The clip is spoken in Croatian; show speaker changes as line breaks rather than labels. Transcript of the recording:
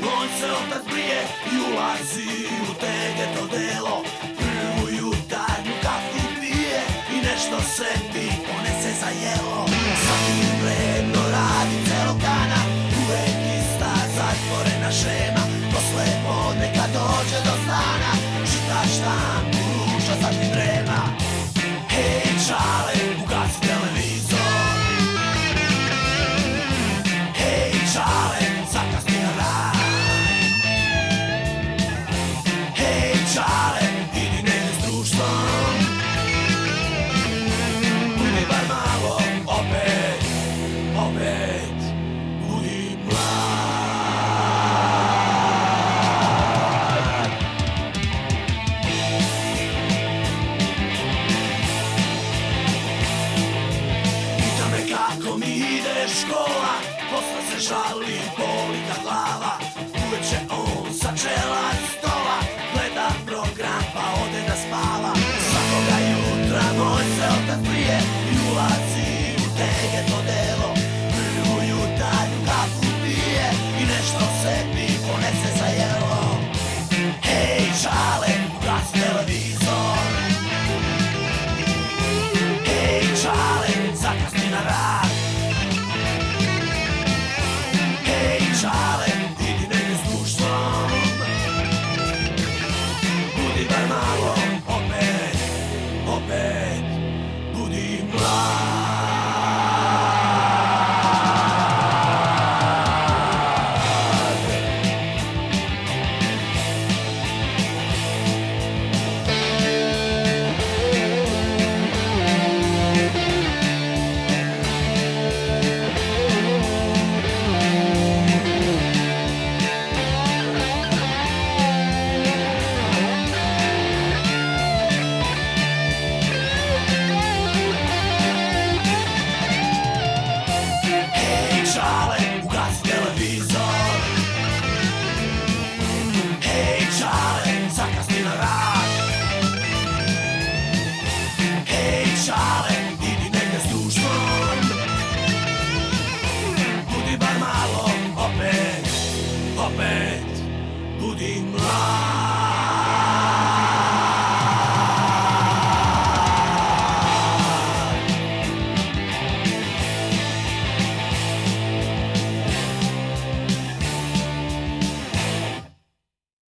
noć se otac prije i ulazi u tege to delo Prvu jutarnju kafu pije i nešto se ti one se ponese za jelo. Svaki vredno radi celog dana, uvek ista zatvorena šema Posle podne kad dođe do stana, čita šta ruža sad ti vrema Hej ide škola Posle se žali, boli ga glava. Uveče on sa čela stola Gleda program pa ode da spava. Svakoga jutra moj se otac prije I ulazi u tege to delo. Prvu jutarnju kafu pije I nešto sebi ponese za jelo. Hej čale, puppet, pudding right.